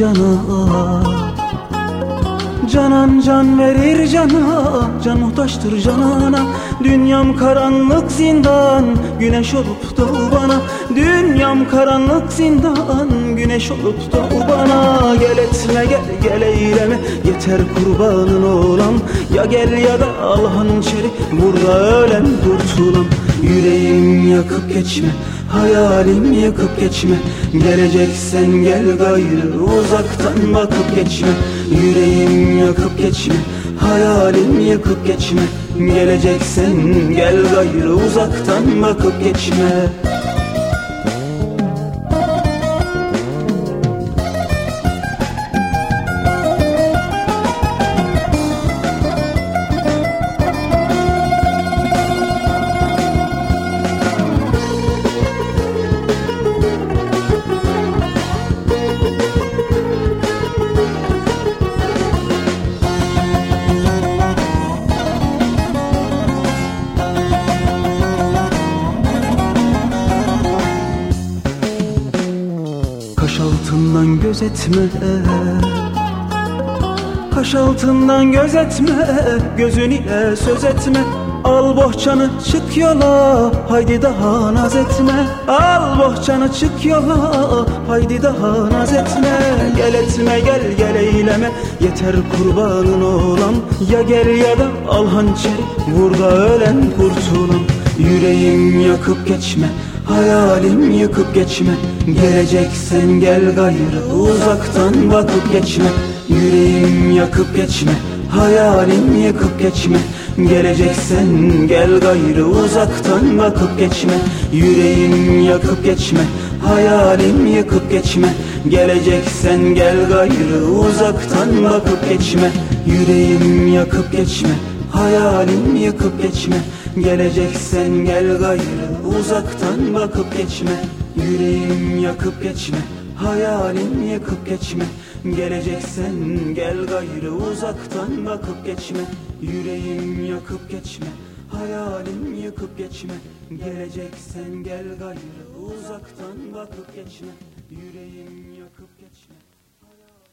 cana. Canan can verir cana Can muhtaçtır canana. Dünyam karanlık zindan Güneş olup doğu bana. Dünyam karanlık zindan Güneş olup doğu bana. Gel etme gel gel eyleme Yeter kurbanın olam. Ya gel ya da al hançeri Burada ölen kurtulam Yüreğim yakıp geçme Hayalim yıkıp geçme. Geleceksen gel gayrı Uzaktan bakıp geçme. Yüreğim yakıp geçme Hayalim yıkıp geçme. Geleceksen gel gayrı Uzaktan bakıp geçme Kaş altından gözetme Kaş altından gözetme Gözün ile söz etme. Al bohçanı çık yola Haydi daha naz etme. Al bohçanı çık yola Haydi daha naz etme. Gel etme gel gel eyleme Yeter kurbanın olam. Ya gel ya da al hançeri Burada ölen kurtulam Yüreğim yakıp geçme Hayalim yıkıp geçme. Geleceksen gel gayrı. Uzaktan bakıp geçme. Yüreğim yakıp geçme. Hayalim yıkıp geçme. Geleceksen gel gayrı. Uzaktan bakıp geçme. Yüreğim yakıp geçme. Hayalim yıkıp geçme. Geleceksen gel gayrı. Uzaktan bakıp geçme. Yüreğim yakıp geçme. Hayalim yıkıp geçme Geleceksen gel gayrı Uzaktan bakıp geçme. Yüreğim yakıp geçme Hayalim yıkıp geçme. Geleceksen gel gayrı Uzaktan bakıp geçme. Yüreğim yakıp geçme Hayalim yıkıp geçme. Geleceksen gel gayrı Uzaktan bakıp geçme. Yüreğim